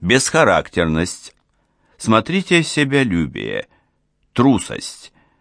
Бесхарактерность. Смотрите себялюбие. Трусость.